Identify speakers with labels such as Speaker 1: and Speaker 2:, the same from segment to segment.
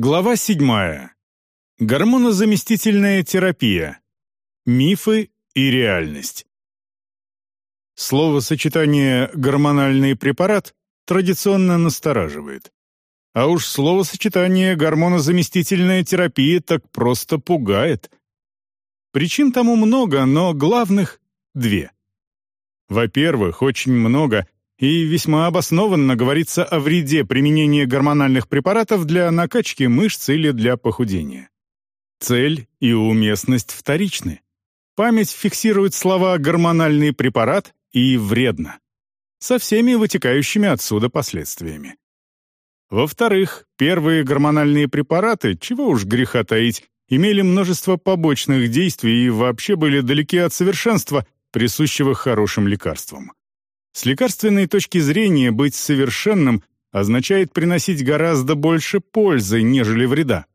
Speaker 1: Глава 7. Гормонозаместительная терапия. Мифы и реальность. Словосочетание «гормональный препарат» традиционно настораживает. А уж словосочетание «гормонозаместительная терапия» так просто пугает. Причин тому много, но главных — две. Во-первых, очень много и весьма обоснованно говорится о вреде применения гормональных препаратов для накачки мышц или для похудения. Цель и уместность вторичны. Память фиксирует слова «гормональный препарат» и «вредно» со всеми вытекающими отсюда последствиями. Во-вторых, первые гормональные препараты, чего уж греха таить, имели множество побочных действий и вообще были далеки от совершенства, присущего хорошим лекарствам. С лекарственной точки зрения быть совершенным означает приносить гораздо больше пользы, нежели вреда.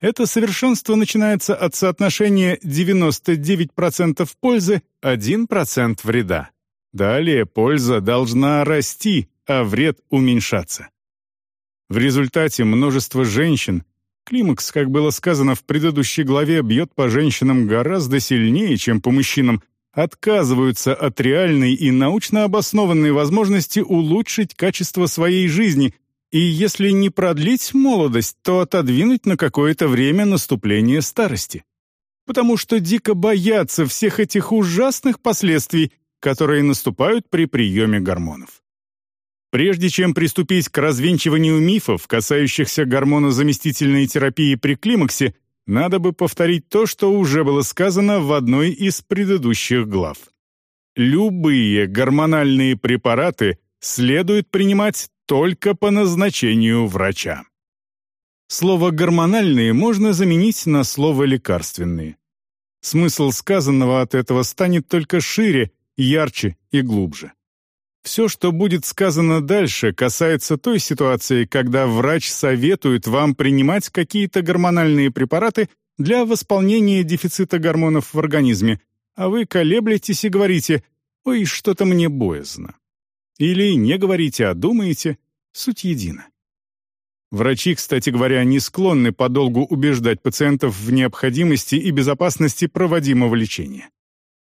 Speaker 1: Это совершенство начинается от соотношения 99% пользы, 1% вреда. Далее польза должна расти, а вред уменьшаться. В результате множество женщин, климакс, как было сказано в предыдущей главе, бьет по женщинам гораздо сильнее, чем по мужчинам, отказываются от реальной и научно обоснованной возможности улучшить качество своей жизни и, если не продлить молодость, то отодвинуть на какое-то время наступление старости. Потому что дико боятся всех этих ужасных последствий, которые наступают при приеме гормонов. Прежде чем приступить к развенчиванию мифов, касающихся гормонозаместительной терапии при климаксе, надо бы повторить то, что уже было сказано в одной из предыдущих глав. Любые гормональные препараты следует принимать только по назначению врача. Слово «гормональные» можно заменить на слово «лекарственные». Смысл сказанного от этого станет только шире, ярче и глубже. Все, что будет сказано дальше, касается той ситуации, когда врач советует вам принимать какие-то гормональные препараты для восполнения дефицита гормонов в организме, а вы колеблетесь и говорите «Ой, что-то мне боязно». Или не говорите, а думаете, суть едина. Врачи, кстати говоря, не склонны подолгу убеждать пациентов в необходимости и безопасности проводимого лечения.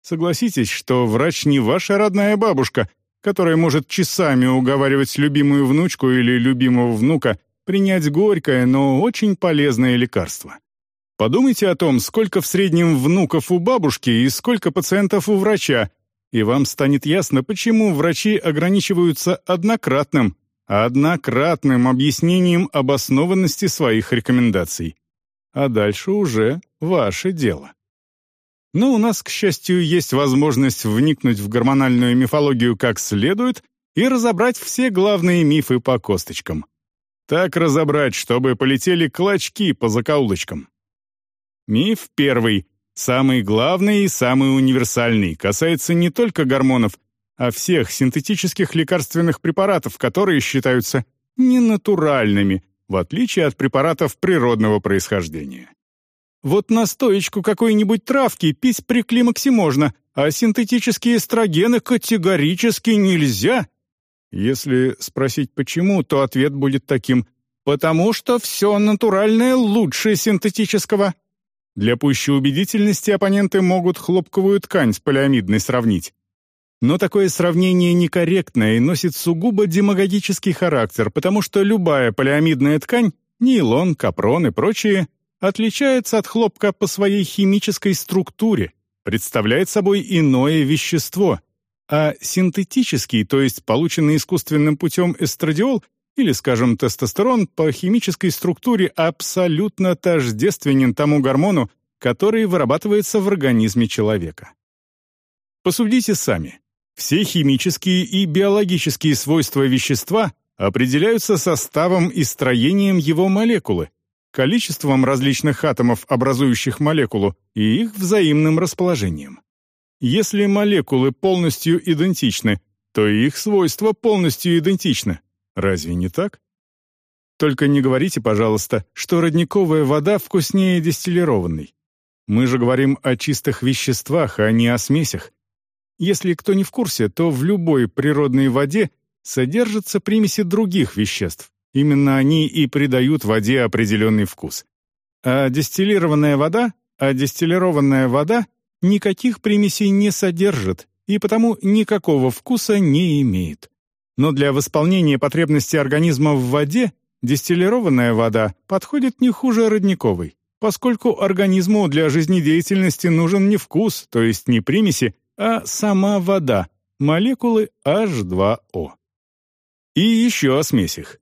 Speaker 1: Согласитесь, что врач не ваша родная бабушка — которая может часами уговаривать любимую внучку или любимого внука принять горькое, но очень полезное лекарство. Подумайте о том, сколько в среднем внуков у бабушки и сколько пациентов у врача, и вам станет ясно, почему врачи ограничиваются однократным, однократным объяснением обоснованности своих рекомендаций. А дальше уже ваше дело. Но у нас, к счастью, есть возможность вникнуть в гормональную мифологию как следует и разобрать все главные мифы по косточкам. Так разобрать, чтобы полетели клочки по закоулочкам. Миф первый, самый главный и самый универсальный, касается не только гормонов, а всех синтетических лекарственных препаратов, которые считаются ненатуральными, в отличие от препаратов природного происхождения. Вот настоечку какой-нибудь травки пить при климаксе можно, а синтетические эстрогены категорически нельзя. Если спросить почему, то ответ будет таким «потому что все натуральное лучше синтетического». Для пущей убедительности оппоненты могут хлопковую ткань с полиамидной сравнить. Но такое сравнение некорректное и носит сугубо демагогический характер, потому что любая полиамидная ткань, нейлон, капрон и прочие, отличается от хлопка по своей химической структуре, представляет собой иное вещество, а синтетический, то есть полученный искусственным путем эстрадиол или, скажем, тестостерон по химической структуре абсолютно тождественен тому гормону, который вырабатывается в организме человека. Посудите сами. Все химические и биологические свойства вещества определяются составом и строением его молекулы, количеством различных атомов, образующих молекулу, и их взаимным расположением. Если молекулы полностью идентичны, то их свойства полностью идентичны. Разве не так? Только не говорите, пожалуйста, что родниковая вода вкуснее дистиллированной. Мы же говорим о чистых веществах, а не о смесях. Если кто не в курсе, то в любой природной воде содержатся примеси других веществ, Именно они и придают воде определенный вкус. А дистиллированная вода, а дистиллированная вода никаких примесей не содержит и потому никакого вкуса не имеет. Но для восполнения потребностей организма в воде дистиллированная вода подходит не хуже родниковой, поскольку организму для жизнедеятельности нужен не вкус, то есть не примеси, а сама вода, молекулы H2O. И еще о смесях.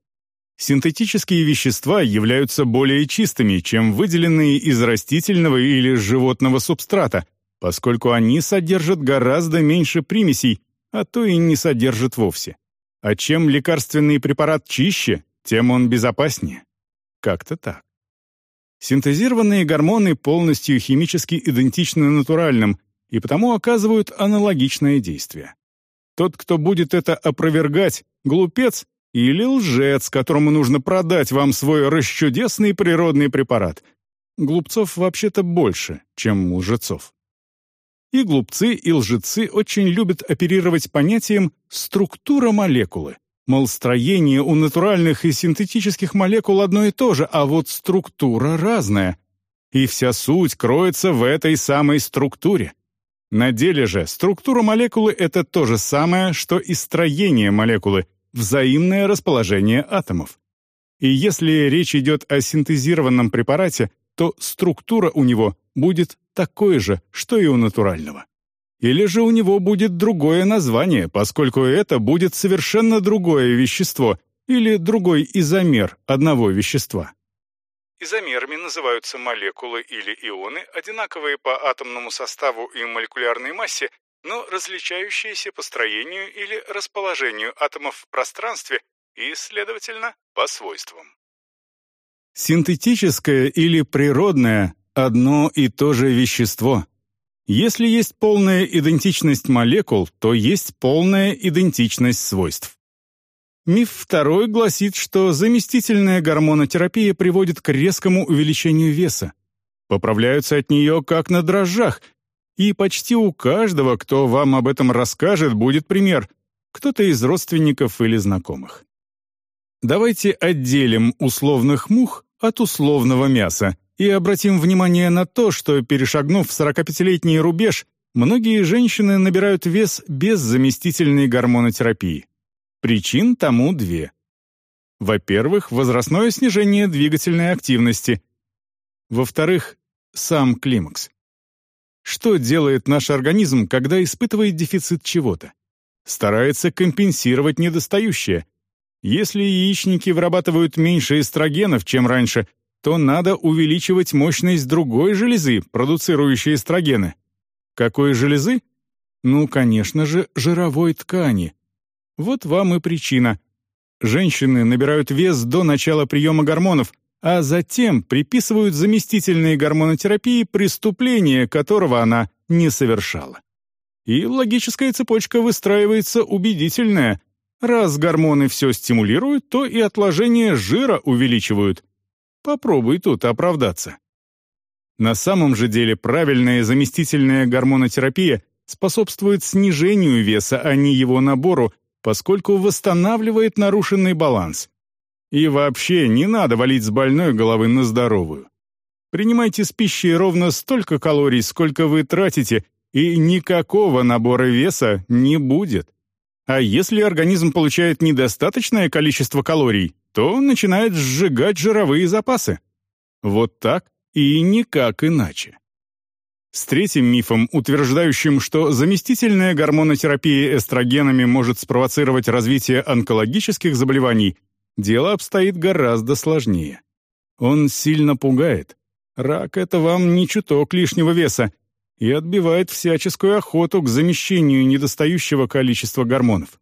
Speaker 1: Синтетические вещества являются более чистыми, чем выделенные из растительного или животного субстрата, поскольку они содержат гораздо меньше примесей, а то и не содержат вовсе. А чем лекарственный препарат чище, тем он безопаснее. Как-то так. Синтезированные гормоны полностью химически идентичны натуральным и потому оказывают аналогичное действие. Тот, кто будет это опровергать, глупец или лжец, которому нужно продать вам свой расчудесный природный препарат. Глупцов вообще-то больше, чем лжецов. И глупцы, и лжецы очень любят оперировать понятием «структура молекулы». Мол, строение у натуральных и синтетических молекул одно и то же, а вот структура разная. И вся суть кроется в этой самой структуре. На деле же структура молекулы — это то же самое, что и строение молекулы, взаимное расположение атомов. И если речь идет о синтезированном препарате, то структура у него будет такой же, что и у натурального. Или же у него будет другое название, поскольку это будет совершенно другое вещество или другой изомер одного вещества. Изомерами называются молекулы или ионы, одинаковые по атомному составу и молекулярной массе, но различающиеся по строению или расположению атомов в пространстве и, следовательно, по свойствам. Синтетическое или природное — одно и то же вещество. Если есть полная идентичность молекул, то есть полная идентичность свойств. Миф второй гласит, что заместительная гормонотерапия приводит к резкому увеличению веса. Поправляются от нее как на дрожжах, и почти у каждого, кто вам об этом расскажет, будет пример, кто-то из родственников или знакомых. Давайте отделим условных мух от условного мяса и обратим внимание на то, что, перешагнув 45-летний рубеж, многие женщины набирают вес без заместительной гормонотерапии. Причин тому две. Во-первых, возрастное снижение двигательной активности. Во-вторых, сам климакс. Что делает наш организм, когда испытывает дефицит чего-то? Старается компенсировать недостающее, если яичники вырабатывают меньше эстрогенов, чем раньше, то надо увеличивать мощность другой железы, продуцирующей эстрогены. Какой железы? Ну, конечно же, жировой ткани. Вот вам и причина. Женщины набирают вес до начала приема гормонов, а затем приписывают заместительные гормонотерапии преступления, которого она не совершала. И логическая цепочка выстраивается убедительная — Раз гормоны все стимулируют, то и отложение жира увеличивают. Попробуй тут оправдаться. На самом же деле правильная заместительная гормонотерапия способствует снижению веса, а не его набору, поскольку восстанавливает нарушенный баланс. И вообще не надо валить с больной головы на здоровую. Принимайте с пищей ровно столько калорий, сколько вы тратите, и никакого набора веса не будет. А если организм получает недостаточное количество калорий, то начинает сжигать жировые запасы. Вот так и никак иначе. С третьим мифом, утверждающим, что заместительная гормонотерапия эстрогенами может спровоцировать развитие онкологических заболеваний, дело обстоит гораздо сложнее. Он сильно пугает. Рак — это вам не чуток лишнего веса, и отбивает всяческую охоту к замещению недостающего количества гормонов.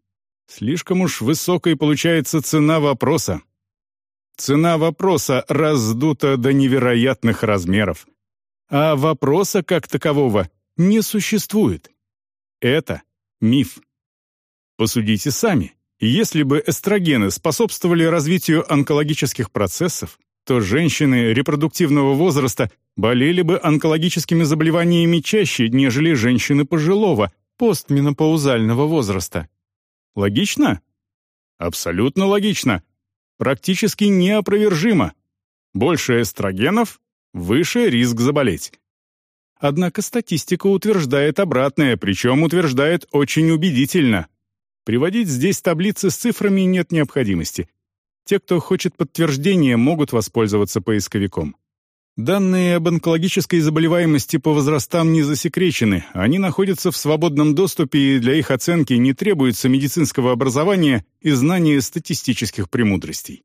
Speaker 1: Слишком уж высокой получается цена вопроса. Цена вопроса раздута до невероятных размеров. А вопроса как такового не существует. Это миф. Посудите сами. Если бы эстрогены способствовали развитию онкологических процессов, то женщины репродуктивного возраста болели бы онкологическими заболеваниями чаще, нежели женщины пожилого, постменопаузального возраста. Логично? Абсолютно логично. практически неопровержимо. Больше эстрогенов – выше риск заболеть. Однако статистика утверждает обратное, причем утверждает очень убедительно. Приводить здесь таблицы с цифрами нет необходимости. Те, кто хочет подтверждения, могут воспользоваться поисковиком. Данные об онкологической заболеваемости по возрастам не засекречены, они находятся в свободном доступе и для их оценки не требуется медицинского образования и знания статистических премудростей.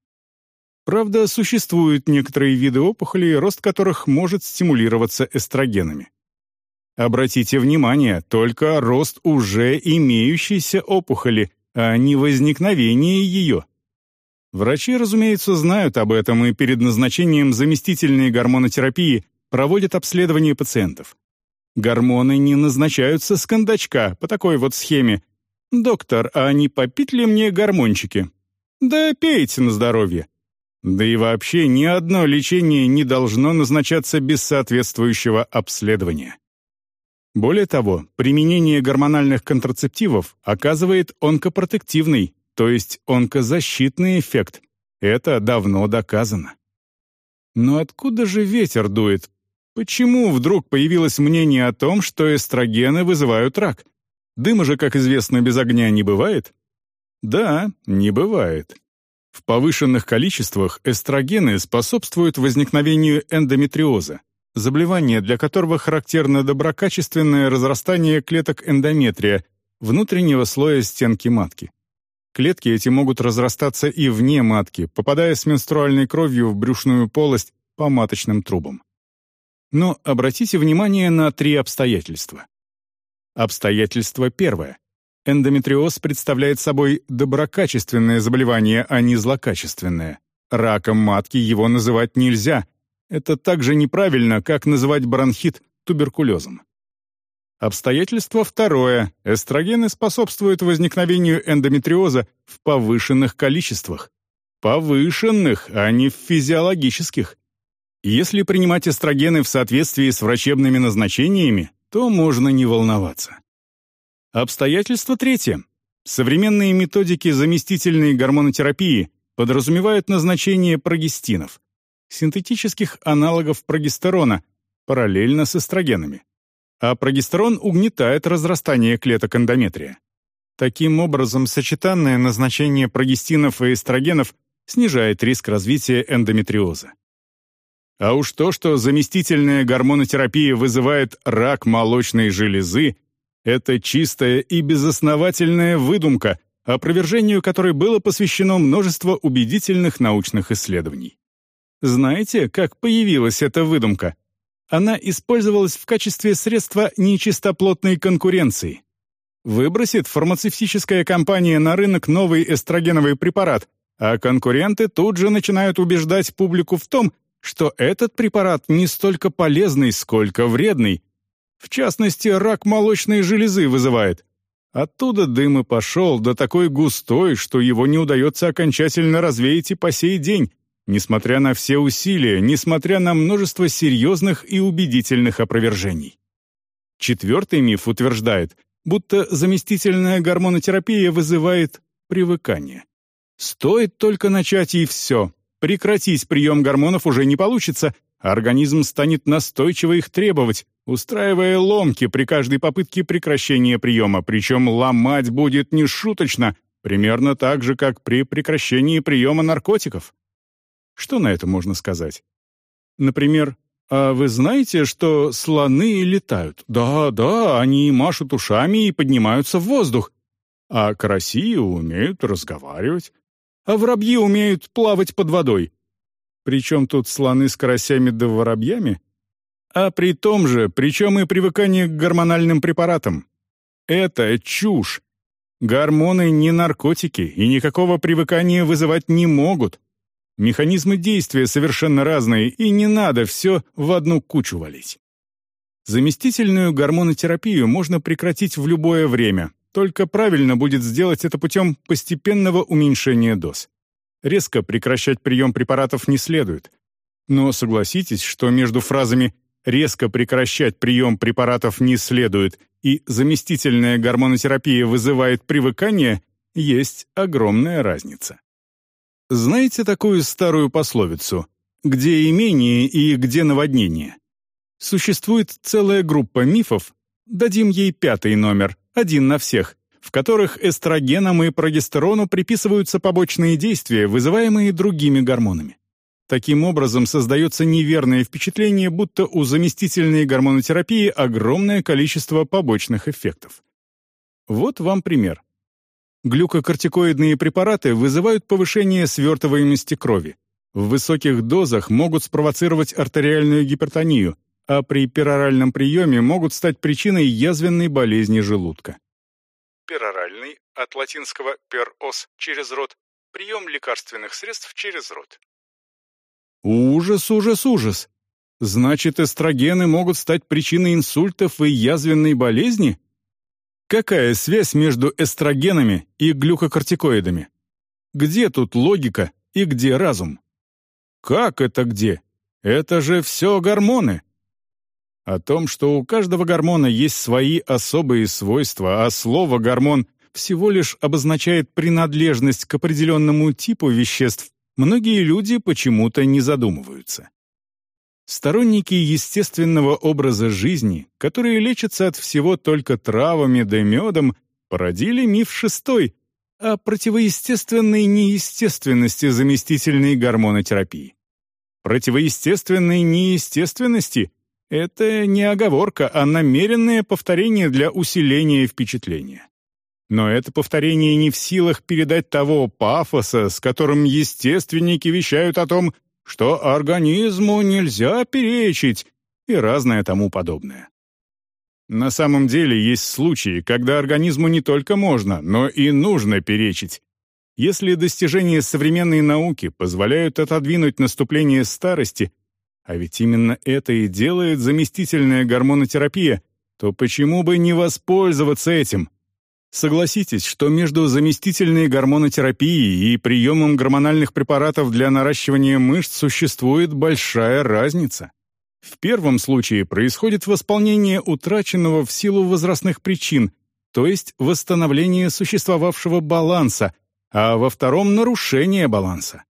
Speaker 1: Правда, существуют некоторые виды опухолей, рост которых может стимулироваться эстрогенами. Обратите внимание, только рост уже имеющейся опухоли, а не возникновение ее. Врачи, разумеется, знают об этом и перед назначением заместительной гормонотерапии проводят обследование пациентов. Гормоны не назначаются с кондачка по такой вот схеме. «Доктор, а не попить ли мне гормончики?» «Да пейте на здоровье». Да и вообще ни одно лечение не должно назначаться без соответствующего обследования. Более того, применение гормональных контрацептивов оказывает онкопротективный, то есть онкозащитный эффект. Это давно доказано. Но откуда же ветер дует? Почему вдруг появилось мнение о том, что эстрогены вызывают рак? Дыма же, как известно, без огня не бывает? Да, не бывает. В повышенных количествах эстрогены способствуют возникновению эндометриоза, заболевания, для которого характерно доброкачественное разрастание клеток эндометрия, внутреннего слоя стенки матки. Клетки эти могут разрастаться и вне матки, попадая с менструальной кровью в брюшную полость по маточным трубам. Но обратите внимание на три обстоятельства. Обстоятельство первое. Эндометриоз представляет собой доброкачественное заболевание, а не злокачественное. Раком матки его называть нельзя. Это так же неправильно, как называть бронхит туберкулезом. Обстоятельство второе. Эстрогены способствуют возникновению эндометриоза в повышенных количествах. Повышенных, а не в физиологических. Если принимать эстрогены в соответствии с врачебными назначениями, то можно не волноваться. Обстоятельство третье. Современные методики заместительной гормонотерапии подразумевают назначение прогестинов, синтетических аналогов прогестерона, параллельно с эстрогенами. А прогестерон угнетает разрастание клеток эндометрия. Таким образом, сочетанное назначение прогестинов и эстрогенов снижает риск развития эндометриоза. А уж то, что заместительная гормонотерапия вызывает рак молочной железы, это чистая и безосновательная выдумка, опровержению которой было посвящено множество убедительных научных исследований. Знаете, как появилась эта выдумка? Она использовалась в качестве средства нечистоплотной конкуренции. Выбросит фармацевтическая компания на рынок новый эстрогеновый препарат, а конкуренты тут же начинают убеждать публику в том, что этот препарат не столько полезный, сколько вредный, в частности, рак молочной железы вызывает. Оттуда дым и пошел, да такой густой, что его не удается окончательно развеять и по сей день, несмотря на все усилия, несмотря на множество серьезных и убедительных опровержений. Четвертый миф утверждает, будто заместительная гормонотерапия вызывает привыкание. Стоит только начать и все. Прекратить прием гормонов уже не получится, организм станет настойчиво их требовать, устраивая ломки при каждой попытке прекращения приема, причем ломать будет нешуточно, примерно так же, как при прекращении приема наркотиков. Что на это можно сказать? Например, «А вы знаете, что слоны летают? Да, да, они машут ушами и поднимаются в воздух. А караси умеют разговаривать. А воробьи умеют плавать под водой. Причем тут слоны с карасями да воробьями? А при том же, причем и привыкание к гормональным препаратам. Это чушь. Гормоны не наркотики и никакого привыкания вызывать не могут. Механизмы действия совершенно разные, и не надо все в одну кучу валить. Заместительную гормонотерапию можно прекратить в любое время, только правильно будет сделать это путем постепенного уменьшения доз. Резко прекращать прием препаратов не следует. Но согласитесь, что между фразами резко прекращать прием препаратов не следует и заместительная гормонотерапия вызывает привыкание, есть огромная разница. Знаете такую старую пословицу «где имение и где наводнение»? Существует целая группа мифов, дадим ей пятый номер, один на всех, в которых эстрогенам и прогестерону приписываются побочные действия, вызываемые другими гормонами. Таким образом, создается неверное впечатление, будто у заместительной гормонотерапии огромное количество побочных эффектов. Вот вам пример. Глюкокортикоидные препараты вызывают повышение свертываемости крови. В высоких дозах могут спровоцировать артериальную гипертонию, а при пероральном приеме могут стать причиной язвенной болезни желудка.
Speaker 2: Пероральный, от латинского «per-os» — через рот, прием лекарственных средств через рот.
Speaker 1: Ужас, ужас, ужас! Значит, эстрогены могут стать причиной инсультов и язвенной болезни? Какая связь между эстрогенами и глюкокортикоидами? Где тут логика и где разум? Как это где? Это же все гормоны. О том, что у каждого гормона есть свои особые свойства, а слово «гормон» всего лишь обозначает принадлежность к определенному типу веществ, многие люди почему-то не задумываются. Сторонники естественного образа жизни, которые лечатся от всего только травами да медом, породили миф шестой о противоестественной неестественности заместительной гормонотерапии. Противоестественной неестественности — это не оговорка, а намеренное повторение для усиления впечатления. Но это повторение не в силах передать того пафоса, с которым естественники вещают о том, что организму нельзя перечить и разное тому подобное. На самом деле есть случаи, когда организму не только можно, но и нужно перечить. Если достижения современной науки позволяют отодвинуть наступление старости, а ведь именно это и делает заместительная гормонотерапия, то почему бы не воспользоваться этим? Согласитесь, что между заместительной гормонотерапией и приемом гормональных препаратов для наращивания мышц существует большая разница. В первом случае происходит восполнение утраченного в силу возрастных причин, то есть восстановление существовавшего баланса, а во втором — нарушение баланса.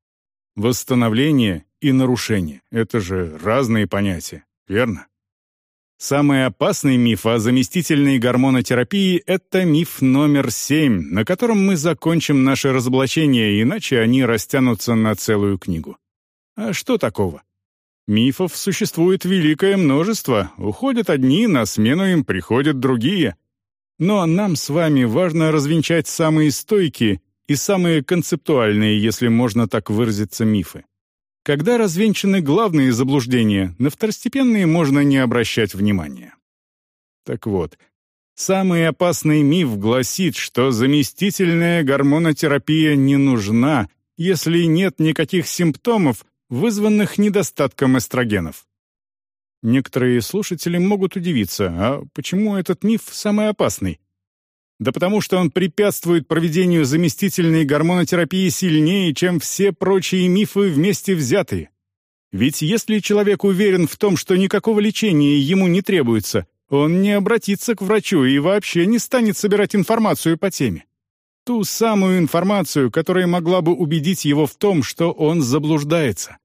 Speaker 1: Восстановление и нарушение — это же разные понятия, верно? Самый опасный миф о заместительной гормонотерапии — это миф номер семь, на котором мы закончим наше разоблачение, иначе они растянутся на целую книгу. А что такого? Мифов существует великое множество, уходят одни, на смену им приходят другие. Но нам с вами важно развенчать самые стойкие и самые концептуальные, если можно так выразиться, мифы. Когда развенчаны главные заблуждения, на второстепенные можно не обращать внимания. Так вот, самый опасный миф гласит, что заместительная гормонотерапия не нужна, если нет никаких симптомов, вызванных недостатком эстрогенов. Некоторые слушатели могут удивиться, а почему этот миф самый опасный? Да потому что он препятствует проведению заместительной гормонотерапии сильнее, чем все прочие мифы вместе взятые. Ведь если человек уверен в том, что никакого лечения ему не требуется, он не обратится к врачу и вообще не станет собирать информацию по теме. Ту самую информацию, которая могла бы убедить его в том, что он заблуждается.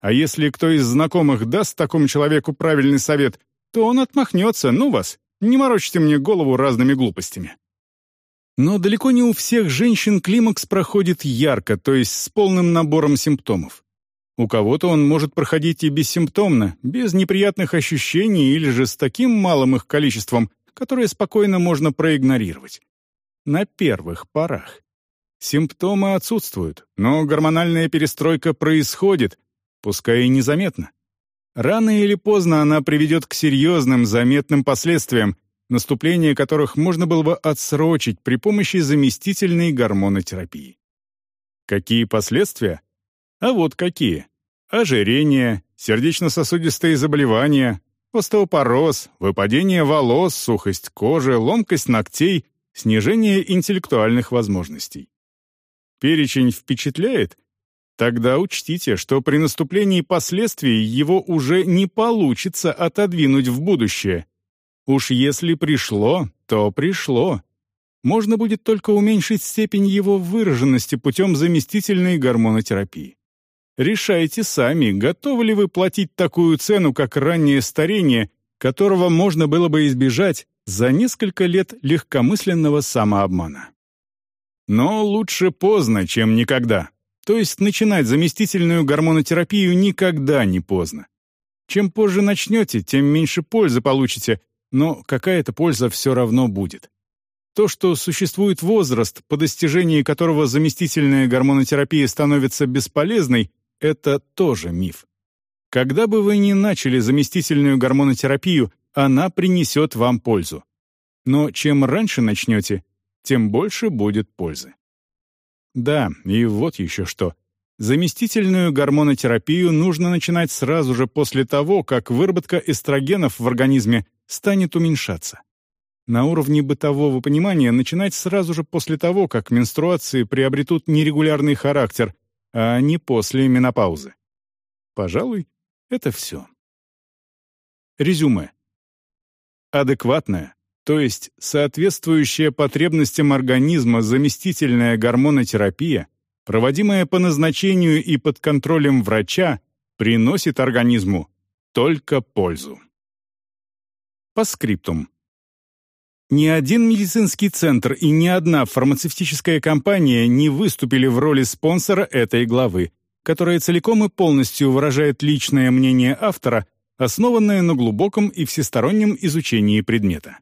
Speaker 1: А если кто из знакомых даст такому человеку правильный совет, то он отмахнется, ну вас, не морочьте мне голову разными глупостями. Но далеко не у всех женщин климакс проходит ярко, то есть с полным набором симптомов. У кого-то он может проходить и бессимптомно, без неприятных ощущений или же с таким малым их количеством, которое спокойно можно проигнорировать. На первых порах. Симптомы отсутствуют, но гормональная перестройка происходит, пускай и незаметно. Рано или поздно она приведет к серьезным, заметным последствиям, наступление которых можно было бы отсрочить при помощи заместительной гормонотерапии. Какие последствия? А вот какие. Ожирение, сердечно-сосудистые заболевания, остеопороз, выпадение волос, сухость кожи, ломкость ногтей, снижение интеллектуальных возможностей. Перечень впечатляет? Тогда учтите, что при наступлении последствий его уже не получится отодвинуть в будущее, Уж если пришло, то пришло. можно будет только уменьшить степень его выраженности путем заместительной гормонотерапии. Решайте сами, готовы ли вы платить такую цену, как раннее старение, которого можно было бы избежать за несколько лет легкомысленного самообмана. Но лучше поздно, чем никогда. То есть начинать заместительную гормонотерапию никогда не поздно. Чем позже начнете, тем меньше пользы получите, но какая-то польза все равно будет. То, что существует возраст, по достижении которого заместительная гормонотерапия становится бесполезной, это тоже миф. Когда бы вы ни начали заместительную гормонотерапию, она принесет вам пользу. Но чем раньше начнете, тем больше будет пользы. Да, и вот еще что. Заместительную гормонотерапию нужно начинать сразу же после того, как выработка эстрогенов в организме станет уменьшаться. На уровне бытового понимания начинать сразу же после того, как менструации приобретут нерегулярный характер, а не после менопаузы. Пожалуй, это все. Резюме. Адекватная, то есть соответствующая потребностям организма заместительная гормонотерапия, проводимая по назначению и под контролем врача, приносит организму только пользу. По скриптум. Ни один медицинский центр и ни одна фармацевтическая компания не выступили в роли спонсора этой главы, которая целиком и полностью выражает личное мнение автора, основанное на глубоком и всестороннем изучении предмета.